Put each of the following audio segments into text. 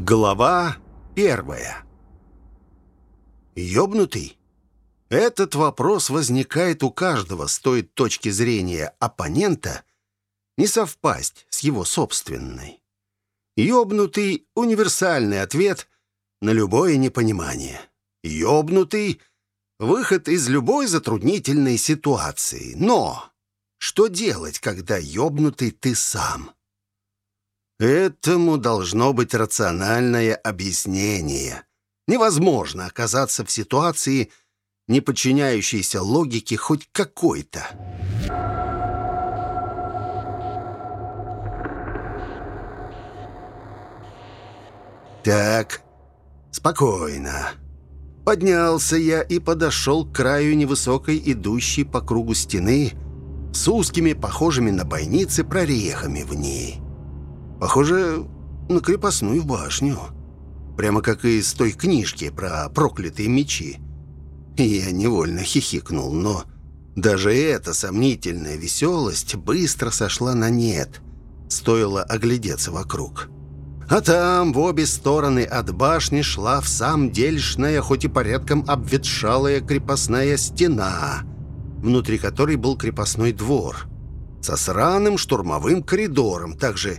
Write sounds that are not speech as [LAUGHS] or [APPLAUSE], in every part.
Глава первая. Ёбнутый? Этот вопрос возникает у каждого, стоит точки зрения оппонента не совпасть с его собственной. Ёбнутый — универсальный ответ на любое непонимание. Ёбнутый — выход из любой затруднительной ситуации. Но что делать, когда ёбнутый ты сам? Этому должно быть рациональное объяснение. Невозможно оказаться в ситуации, не подчиняющейся логике хоть какой-то. Так, спокойно. Поднялся я и подошел к краю невысокой, идущей по кругу стены, с узкими, похожими на бойницы, прорехами в ней. Похоже на крепостную башню. Прямо как из той книжки про проклятые мечи. Я невольно хихикнул, но даже эта сомнительная веселость быстро сошла на нет. Стоило оглядеться вокруг. А там, в обе стороны от башни, шла в самом дельшная, хоть и порядком обветшалая крепостная стена, внутри которой был крепостной двор, со сраным штурмовым коридором, также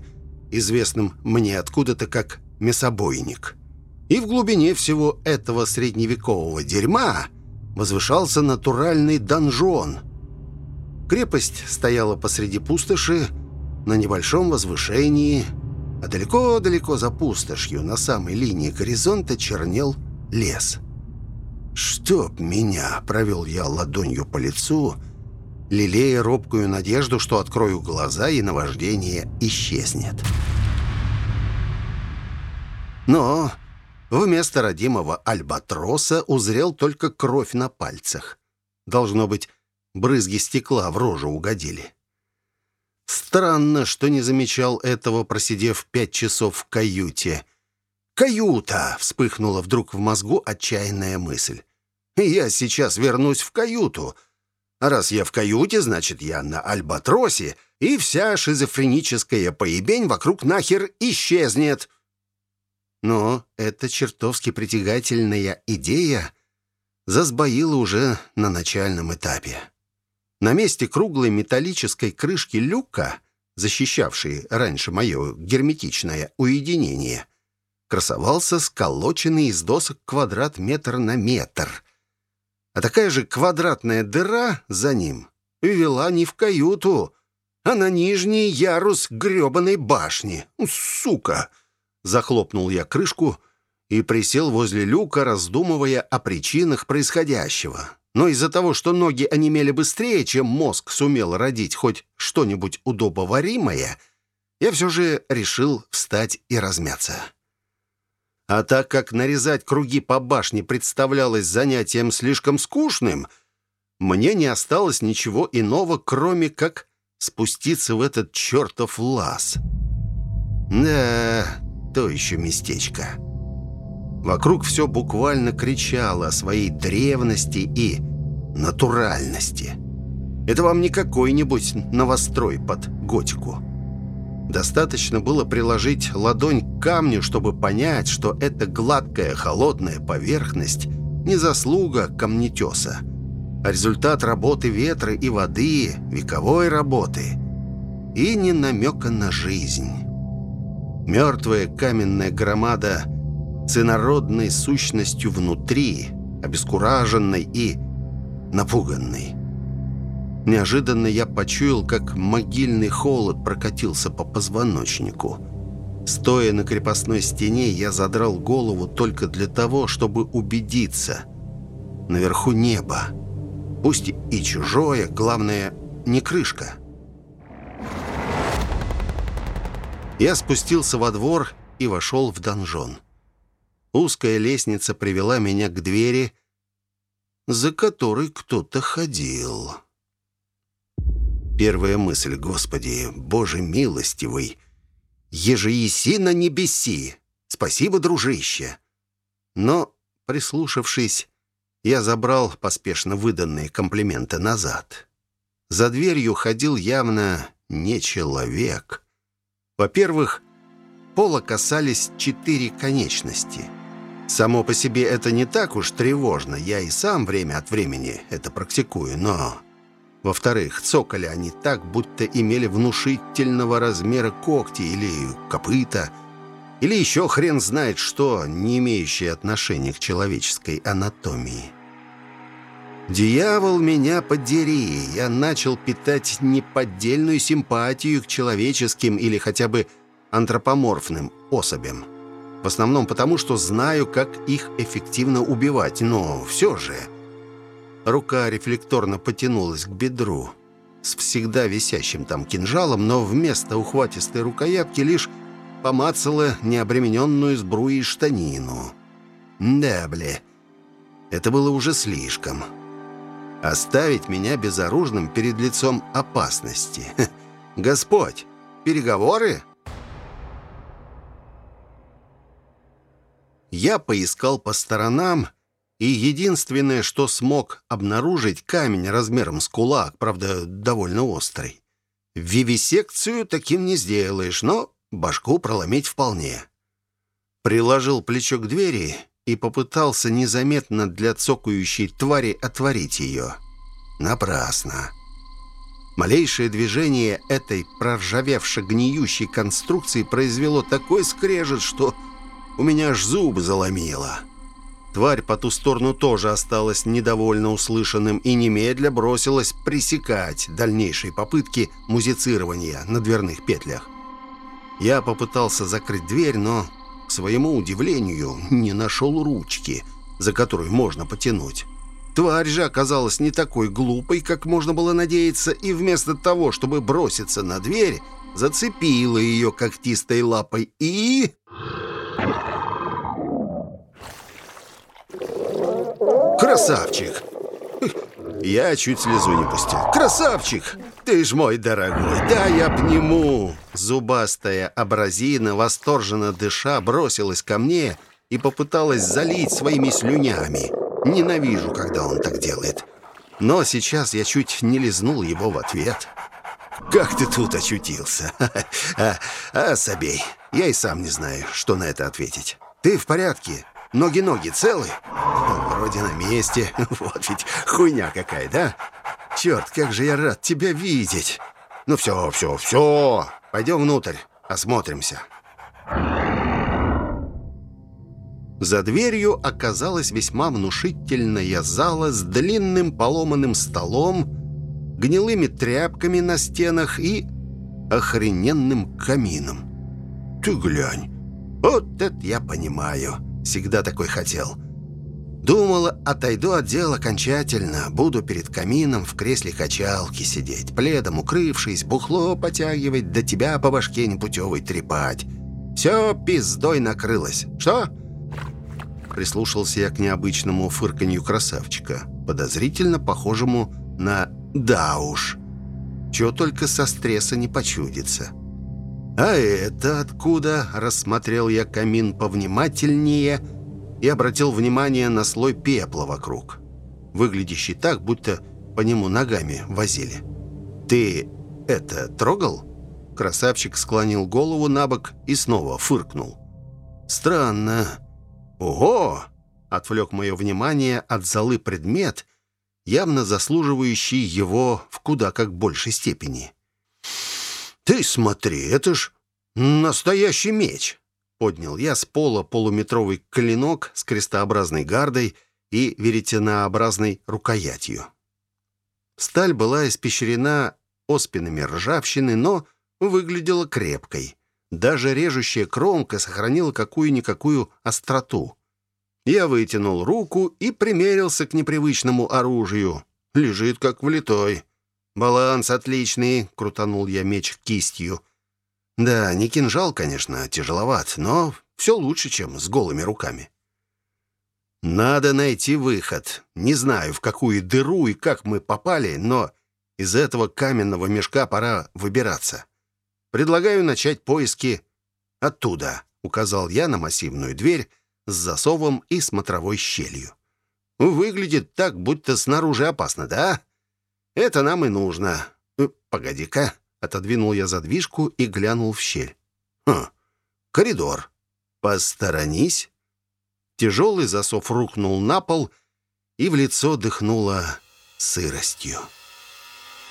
известным мне откуда-то как мясобойник. И в глубине всего этого средневекового дерьма возвышался натуральный донжон. Крепость стояла посреди пустоши, на небольшом возвышении, а далеко-далеко за пустошью, на самой линии горизонта, чернел лес. «Чтоб меня!» — провел я ладонью по лицу, лелея робкую надежду, что открою глаза и наваждение исчезнет. Но вместо родимого альбатроса узрел только кровь на пальцах. Должно быть, брызги стекла в рожу угодили. Странно, что не замечал этого, просидев пять часов в каюте. «Каюта!» — вспыхнула вдруг в мозгу отчаянная мысль. «Я сейчас вернусь в каюту. Раз я в каюте, значит, я на Альбатросе, и вся шизофреническая поебень вокруг нахер исчезнет». Но эта чертовски притягательная идея засбоила уже на начальном этапе. На месте круглой металлической крышки люка, защищавшей раньше мое герметичное уединение, красовался сколоченный из досок квадрат метр на метр. А такая же квадратная дыра за ним вела не в каюту, а на нижний ярус грёбаной башни. Сука! Захлопнул я крышку и присел возле люка, раздумывая о причинах происходящего но из-за того, что ноги онемели быстрее, чем мозг сумел родить хоть что-нибудь удобоваримое, я все же решил встать и размяться. А так как нарезать круги по башне представлялось занятием слишком скучным, мне не осталось ничего иного, кроме как спуститься в этот чертов лаз. Да, то еще местечко. Вокруг все буквально кричало о своей древности и натуральности. Это вам не какой-нибудь новострой под готику. Достаточно было приложить ладонь к камню, чтобы понять, что эта гладкая холодная поверхность не заслуга камнетеса, а результат работы ветра и воды, вековой работы. И не намека на жизнь. Мертвая каменная громада – с инородной сущностью внутри, обескураженной и напуганной. Неожиданно я почуял, как могильный холод прокатился по позвоночнику. Стоя на крепостной стене, я задрал голову только для того, чтобы убедиться. Наверху небо. Пусть и чужое, главное, не крышка. Я спустился во двор и вошел в донжон. Узкая лестница привела меня к двери, за которой кто-то ходил. Первая мысль, Господи, Боже милостивый, еже еси на небеси, спасибо, дружище. Но, прислушавшись, я забрал поспешно выданные комплименты назад. За дверью ходил явно не человек. Во-первых, пола касались четыре конечности. Само по себе это не так уж тревожно, я и сам время от времени это практикую, но... Во-вторых, цокали они так, будто имели внушительного размера когти или копыта, или еще хрен знает что, не имеющее отношения к человеческой анатомии. «Дьявол, меня подери!» Я начал питать неподдельную симпатию к человеческим или хотя бы антропоморфным особям. В основном потому, что знаю, как их эффективно убивать, но все же... Рука рефлекторно потянулась к бедру с всегда висящим там кинжалом, но вместо ухватистой рукоятки лишь помацала необремененную сбруей штанину. Да, бля, это было уже слишком. Оставить меня безоружным перед лицом опасности. [LAUGHS] Господь, переговоры? Я поискал по сторонам, и единственное, что смог обнаружить, камень размером с кулак, правда, довольно острый. Вивисекцию таким не сделаешь, но башку проломить вполне. Приложил плечо к двери и попытался незаметно для цокающей твари отворить ее. Напрасно. Малейшее движение этой проржавевшей конструкции произвело такой скрежет, что у меня аж зубы заломило. Тварь по ту сторону тоже осталась недовольно услышанным и немедля бросилась пресекать дальнейшие попытки музицирования на дверных петлях. Я попытался закрыть дверь, но своему удивлению, не нашел ручки, за которую можно потянуть. Тварь же оказалась не такой глупой, как можно было надеяться, и вместо того, чтобы броситься на дверь, зацепила ее когтистой лапой и... «Красавчик!» Я чуть слезу не пустил. «Красавчик! Ты ж мой дорогой! Да, я обниму!» Зубастая абразина, восторженно дыша, бросилась ко мне и попыталась залить своими слюнями. Ненавижу, когда он так делает. Но сейчас я чуть не лизнул его в ответ. «Как ты тут очутился?» [LAUGHS] «А, а Собей, я и сам не знаю, что на это ответить. Ты в порядке? Ноги-ноги целы?» «Вроде на месте. [LAUGHS] Вот ведь хуйня какая, да? Черт, как же я рад тебя видеть!» «Ну все, все, все! Пойдем внутрь, осмотримся». За дверью оказалась весьма внушительная зала с длинным поломанным столом, гнилыми тряпками на стенах и охрененным камином. «Ты глянь, вот это я понимаю!» Всегда такой хотел. Думала, отойду от дел окончательно, буду перед камином в кресле качалки сидеть, пледом укрывшись, бухло потягивать, да тебя по башке непутевой трепать. Все пиздой накрылось. Что? Прислушался я к необычному фырканью красавчика, подозрительно похожему на «да уж». Чего только со стресса не почудится. «А это откуда?» — рассмотрел я камин повнимательнее и обратил внимание на слой пепла вокруг, выглядящий так, будто по нему ногами возили. «Ты это трогал?» Красавчик склонил голову на бок и снова фыркнул. «Странно. Ого!» — отвлек мое внимание от золы предмет, явно заслуживающий его в куда как большей степени. «Ты смотри, это ж настоящий меч!» Поднял я с пола полуметровый клинок с крестообразной гардой и веретенообразной рукоятью. Сталь была испещрена оспинами ржавчины, но выглядела крепкой. Даже режущая кромка сохранила какую-никакую остроту. Я вытянул руку и примерился к непривычному оружию. Лежит как влитой. «Баланс отличный», — крутанул я меч кистью. «Да, не кинжал, конечно, тяжеловат, но все лучше, чем с голыми руками». «Надо найти выход. Не знаю, в какую дыру и как мы попали, но из этого каменного мешка пора выбираться. Предлагаю начать поиски оттуда», — указал я на массивную дверь с засовом и смотровой щелью. «Выглядит так, будто снаружи опасно, да?» Это нам и нужно. Э, погоди-ка. Отодвинул я задвижку и глянул в щель. Хм, Коридор. Посторонись. Тяжелый засов рухнул на пол, и в лицо дыхнуло сыростью.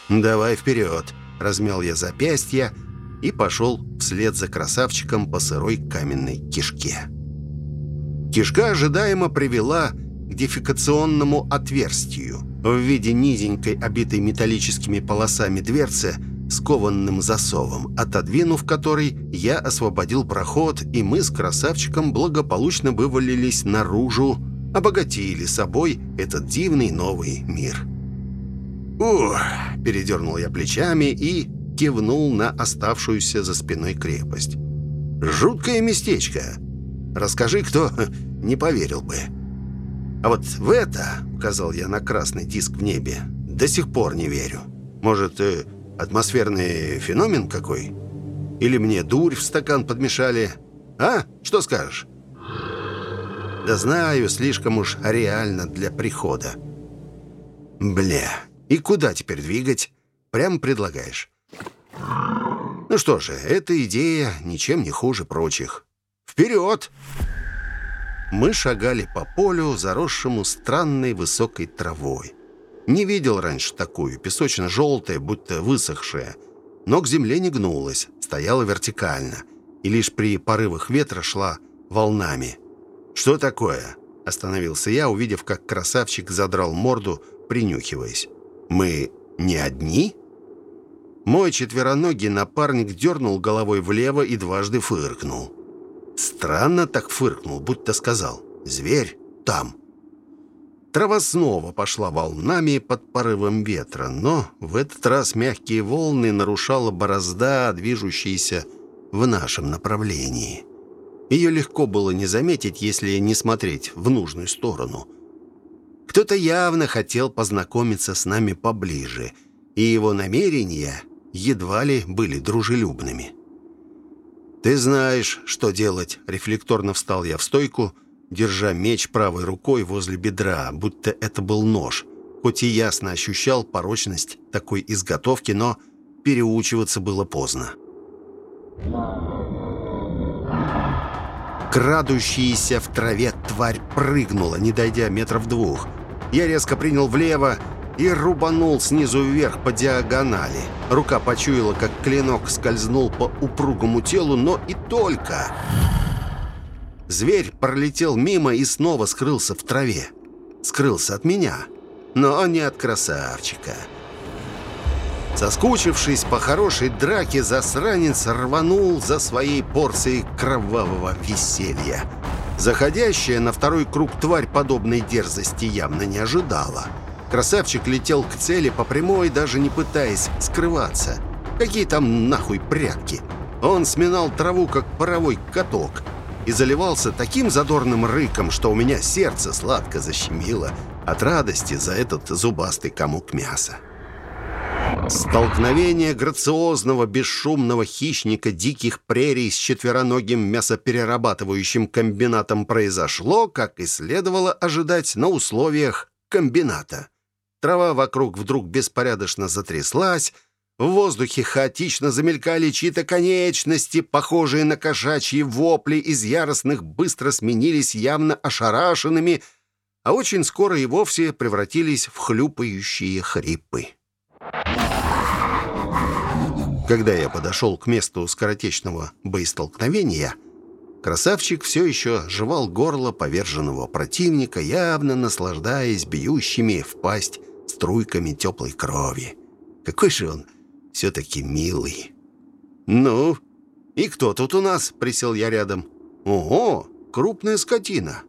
«Давай вперед!» — размял я запястье и пошел вслед за красавчиком по сырой каменной кишке. Кишка ожидаемо привела к дефекационному отверстию в виде низенькой, обитой металлическими полосами дверцы с кованным засовом, отодвинув который, я освободил проход, и мы с красавчиком благополучно вывалились наружу, обогатили собой этот дивный новый мир. «Ух!» – передернул я плечами и кивнул на оставшуюся за спиной крепость. «Жуткое местечко. Расскажи, кто [LAUGHS] не поверил бы». А вот в это, указал я на красный диск в небе, до сих пор не верю. Может, э, атмосферный феномен какой? Или мне дурь в стакан подмешали? А? Что скажешь? Да знаю, слишком уж реально для прихода. Бля, и куда теперь двигать? Прямо предлагаешь. Ну что же, эта идея ничем не хуже прочих. Вперед! Мы шагали по полю, заросшему странной высокой травой. Не видел раньше такую, песочно-желтая, будто высохшая. Но к земле не гнулась, стояла вертикально. И лишь при порывах ветра шла волнами. «Что такое?» – остановился я, увидев, как красавчик задрал морду, принюхиваясь. «Мы не одни?» Мой четвероногий напарник дернул головой влево и дважды фыркнул. Странно так фыркнул, будто сказал «Зверь там». Трава снова пошла волнами под порывом ветра, но в этот раз мягкие волны нарушала борозда, движущаяся в нашем направлении. Ее легко было не заметить, если не смотреть в нужную сторону. Кто-то явно хотел познакомиться с нами поближе, и его намерения едва ли были дружелюбными. «Ты знаешь, что делать», — рефлекторно встал я в стойку, держа меч правой рукой возле бедра, будто это был нож. Хоть и ясно ощущал порочность такой изготовки, но переучиваться было поздно. Крадущаяся в траве тварь прыгнула, не дойдя метров двух. Я резко принял влево, и рубанул снизу вверх по диагонали. Рука почуяла, как клинок скользнул по упругому телу, но и только. Зверь пролетел мимо и снова скрылся в траве. Скрылся от меня, но не от красавчика. Соскучившись по хорошей драке, засранец рванул за своей порцией кровавого веселья. Заходящая на второй круг тварь подобной дерзости явно не ожидала. Красавчик летел к цели по прямой, даже не пытаясь скрываться. Какие там нахуй прятки? Он сминал траву, как паровой каток, и заливался таким задорным рыком, что у меня сердце сладко защемило от радости за этот зубастый комок мяса. Столкновение грациозного, бесшумного хищника диких прерий с четвероногим мясоперерабатывающим комбинатом произошло, как и следовало ожидать на условиях комбината. Трава вокруг вдруг беспорядочно затряслась, в воздухе хаотично замелькали чьи-то конечности, похожие на кошачьи вопли из яростных быстро сменились явно ошарашенными, а очень скоро и вовсе превратились в хлюпающие хрипы. Когда я подошел к месту скоротечного боестолкновения, красавчик все еще жевал горло поверженного противника, явно наслаждаясь бьющими в пасть струйками теплой крови. Какой же он все-таки милый. «Ну, и кто тут у нас?» — присел я рядом. «Ого, крупная скотина!»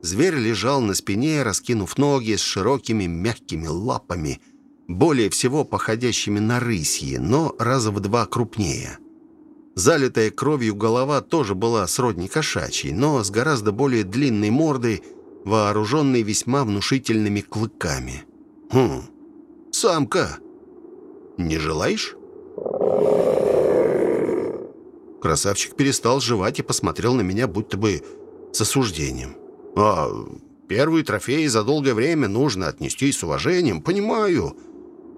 Зверь лежал на спине, раскинув ноги с широкими мягкими лапами, более всего походящими на рысьи, но раза в два крупнее. Залитая кровью голова тоже была сродни кошачьей, но с гораздо более длинной мордой, вооруженной весьма внушительными клыками. «Хм, самка. Не желаешь?» Красавчик перестал жевать и посмотрел на меня, будто бы с осуждением. «А первый трофей за долгое время нужно отнести с уважением, понимаю.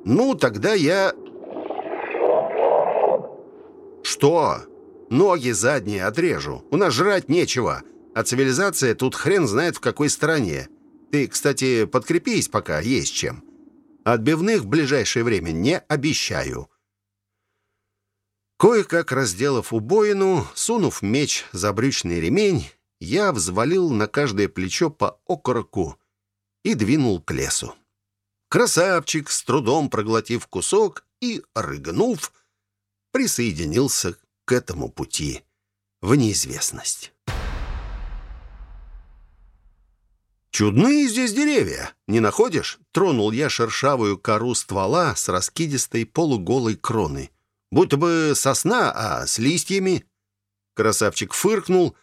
Ну, тогда я...» «Что?» Ноги задние отрежу. У нас жрать нечего. А цивилизация тут хрен знает в какой стороне. Ты, кстати, подкрепись, пока есть чем. Отбивных в ближайшее время не обещаю». Кое-как разделав убоину, сунув меч за брючный ремень, я взвалил на каждое плечо по окороку и двинул к лесу. Красавчик, с трудом проглотив кусок и, рыгнув, присоединился к этому пути в неизвестность. «Чудные здесь деревья, не находишь?» Тронул я шершавую кору ствола с раскидистой полуголой кроной. «Будто бы сосна, а с листьями». Красавчик фыркнул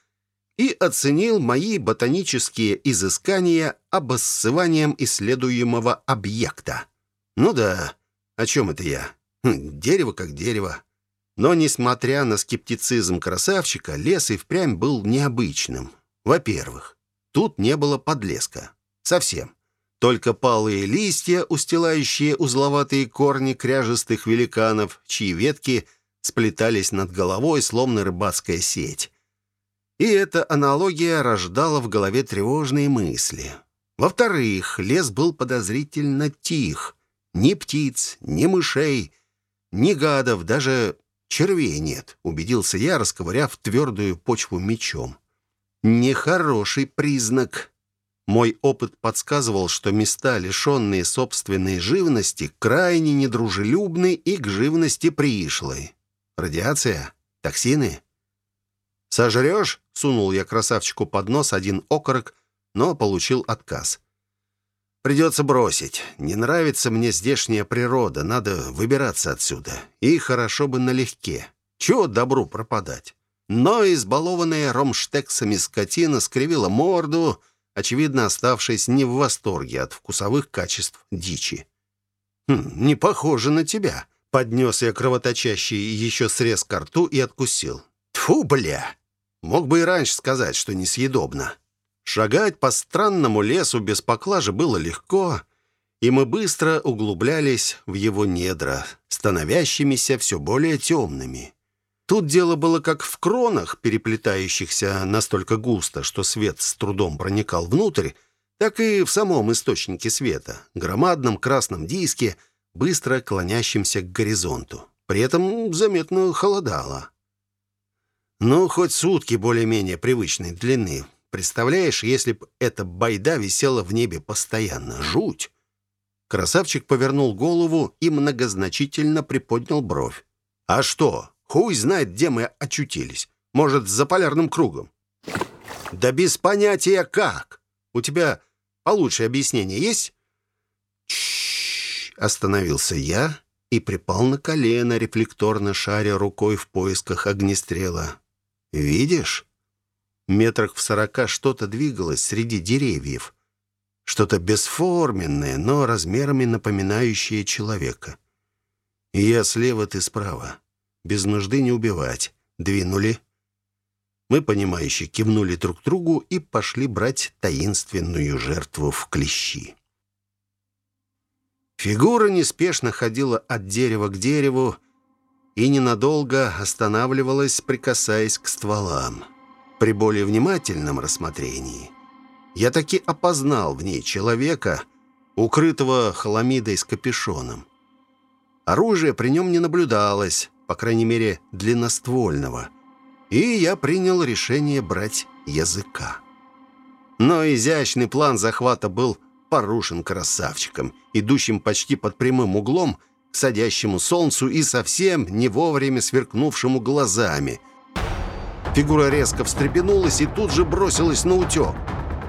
и оценил мои ботанические изыскания обоссыванием исследуемого объекта. «Ну да, о чем это я? Хм, дерево как дерево». Но, несмотря на скептицизм красавчика, лес и впрямь был необычным. Во-первых, Тут не было подлеска. Совсем. Только палые листья, устилающие узловатые корни кряжестых великанов, чьи ветки сплетались над головой, словно рыбацкая сеть. И эта аналогия рождала в голове тревожные мысли. Во-вторых, лес был подозрительно тих. Ни птиц, ни мышей, ни гадов, даже червей нет, убедился я, расковыряв твердую почву мечом. Нехороший признак. Мой опыт подсказывал, что места, лишенные собственной живности, крайне недружелюбны и к живности пришлой. Радиация? Токсины? «Сожрешь?» — сунул я красавчику под нос один окорок, но получил отказ. «Придется бросить. Не нравится мне здешняя природа, надо выбираться отсюда. И хорошо бы налегке. Чего добру пропадать?» Но избалованная ромштексами скотина скривила морду, очевидно оставшись не в восторге от вкусовых качеств дичи. «Хм, «Не похоже на тебя», — поднес я кровоточащий еще срез к рту и откусил. «Тьфу, бля! Мог бы и раньше сказать, что несъедобно». Шагать по странному лесу без поклажи было легко, и мы быстро углублялись в его недра, становящимися все более темными. Тут дело было как в кронах, переплетающихся настолько густо, что свет с трудом проникал внутрь, так и в самом источнике света, громадном красном диске, быстро клонящемся к горизонту. При этом заметно холодало. Ну, хоть сутки более-менее привычной длины. Представляешь, если б эта байда висела в небе постоянно. Жуть! Красавчик повернул голову и многозначительно приподнял бровь. «А что, Хуй знает, где мы очутились. Может, за полярным кругом. Да без понятия как. У тебя получше объяснение есть? Чш, остановился я и припал на колено, рефлекторно шаря рукой в поисках огнестрела. Видишь? Метрах в сорока что-то двигалось среди деревьев. Что-то бесформенное, но размерами напоминающее человека. И я слева, ты справа без нужды не убивать. Двинули. Мы, понимающе кивнули друг другу и пошли брать таинственную жертву в клещи. Фигура неспешно ходила от дерева к дереву и ненадолго останавливалась, прикасаясь к стволам. При более внимательном рассмотрении я таки опознал в ней человека, укрытого хламидой с капюшоном. Оружия при нем не наблюдалось, по крайней мере, длинноствольного. И я принял решение брать языка. Но изящный план захвата был порушен красавчиком, идущим почти под прямым углом к садящему солнцу и совсем не вовремя сверкнувшему глазами. Фигура резко встрепенулась и тут же бросилась на утек.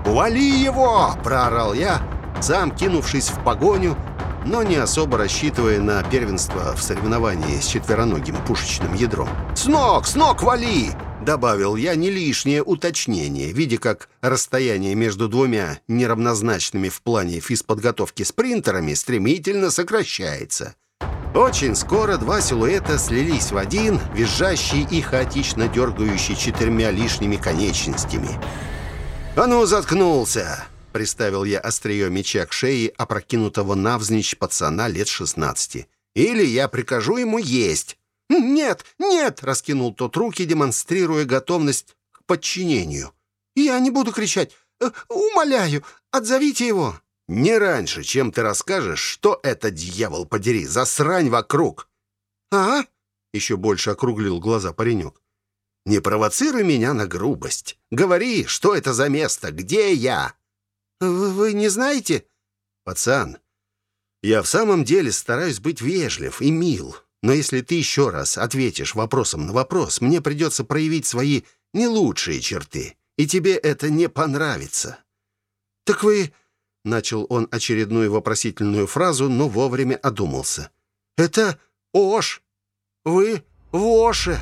«Вали его!» – проорал я, сам кинувшись в погоню – но не особо рассчитывая на первенство в соревновании с четвероногим пушечным ядром. «С ног, с ног вали!» Добавил я не лишнее уточнение, видя, как расстояние между двумя неравнозначными в плане физподготовки спринтерами стремительно сокращается. Очень скоро два силуэта слились в один, визжащий и хаотично дергающий четырьмя лишними конечностями. «А ну, заткнулся!» Приставил я острие меча к шее опрокинутого навзничь пацана лет 16. «Или я прикажу ему есть». «Нет, нет!» — раскинул тот руки, демонстрируя готовность к подчинению. «Я не буду кричать. Э, умоляю, отзовите его!» «Не раньше, чем ты расскажешь, что это, дьявол подери, за срань вокруг!» «А?» — еще больше округлил глаза паренек. «Не провоцируй меня на грубость. Говори, что это за место, где я?» «Вы, не знаете?» «Пацан, я в самом деле стараюсь быть вежлив и мил, но если ты еще раз ответишь вопросом на вопрос, мне придется проявить свои не лучшие черты, и тебе это не понравится». «Так вы...» — начал он очередную вопросительную фразу, но вовремя одумался. «Это Ош! Вы в Оше!»